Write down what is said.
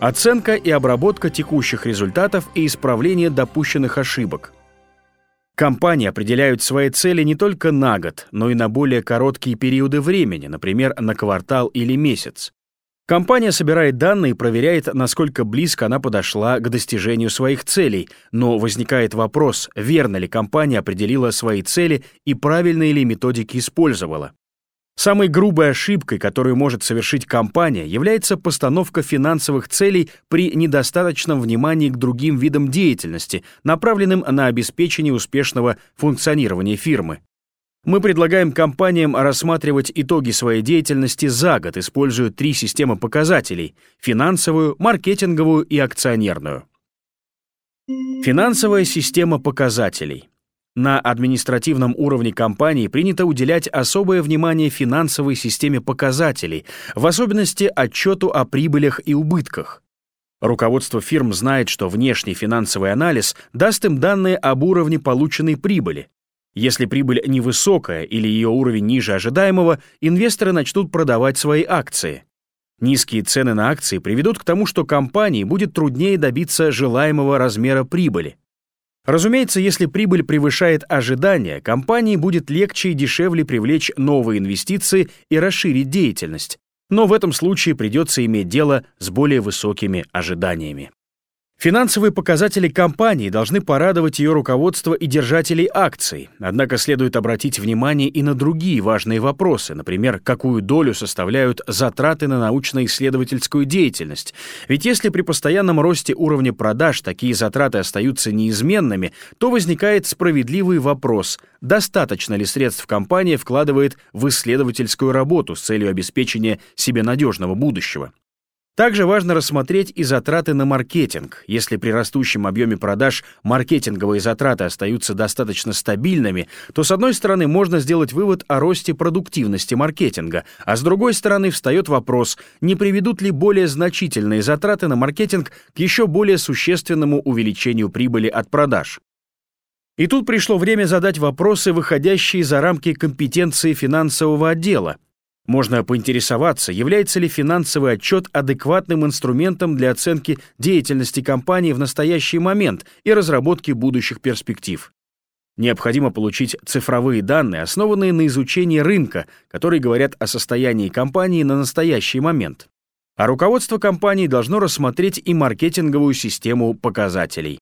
Оценка и обработка текущих результатов и исправление допущенных ошибок. Компании определяют свои цели не только на год, но и на более короткие периоды времени, например, на квартал или месяц. Компания собирает данные и проверяет, насколько близко она подошла к достижению своих целей, но возникает вопрос, верно ли компания определила свои цели и правильные ли методики использовала. Самой грубой ошибкой, которую может совершить компания, является постановка финансовых целей при недостаточном внимании к другим видам деятельности, направленным на обеспечение успешного функционирования фирмы. Мы предлагаем компаниям рассматривать итоги своей деятельности за год, используя три системы показателей – финансовую, маркетинговую и акционерную. Финансовая система показателей – на административном уровне компании принято уделять особое внимание финансовой системе показателей, в особенности отчету о прибылях и убытках. Руководство фирм знает, что внешний финансовый анализ даст им данные об уровне полученной прибыли. Если прибыль невысокая или ее уровень ниже ожидаемого, инвесторы начнут продавать свои акции. Низкие цены на акции приведут к тому, что компании будет труднее добиться желаемого размера прибыли. Разумеется, если прибыль превышает ожидания, компании будет легче и дешевле привлечь новые инвестиции и расширить деятельность. Но в этом случае придется иметь дело с более высокими ожиданиями. Финансовые показатели компании должны порадовать ее руководство и держателей акций, однако следует обратить внимание и на другие важные вопросы, например, какую долю составляют затраты на научно-исследовательскую деятельность. Ведь если при постоянном росте уровня продаж такие затраты остаются неизменными, то возникает справедливый вопрос, достаточно ли средств компания вкладывает в исследовательскую работу с целью обеспечения себе надежного будущего. Также важно рассмотреть и затраты на маркетинг. Если при растущем объеме продаж маркетинговые затраты остаются достаточно стабильными, то с одной стороны можно сделать вывод о росте продуктивности маркетинга, а с другой стороны встает вопрос, не приведут ли более значительные затраты на маркетинг к еще более существенному увеличению прибыли от продаж. И тут пришло время задать вопросы, выходящие за рамки компетенции финансового отдела, можно поинтересоваться, является ли финансовый отчет адекватным инструментом для оценки деятельности компании в настоящий момент и разработки будущих перспектив. Необходимо получить цифровые данные, основанные на изучении рынка, которые говорят о состоянии компании на настоящий момент. А руководство компании должно рассмотреть и маркетинговую систему показателей.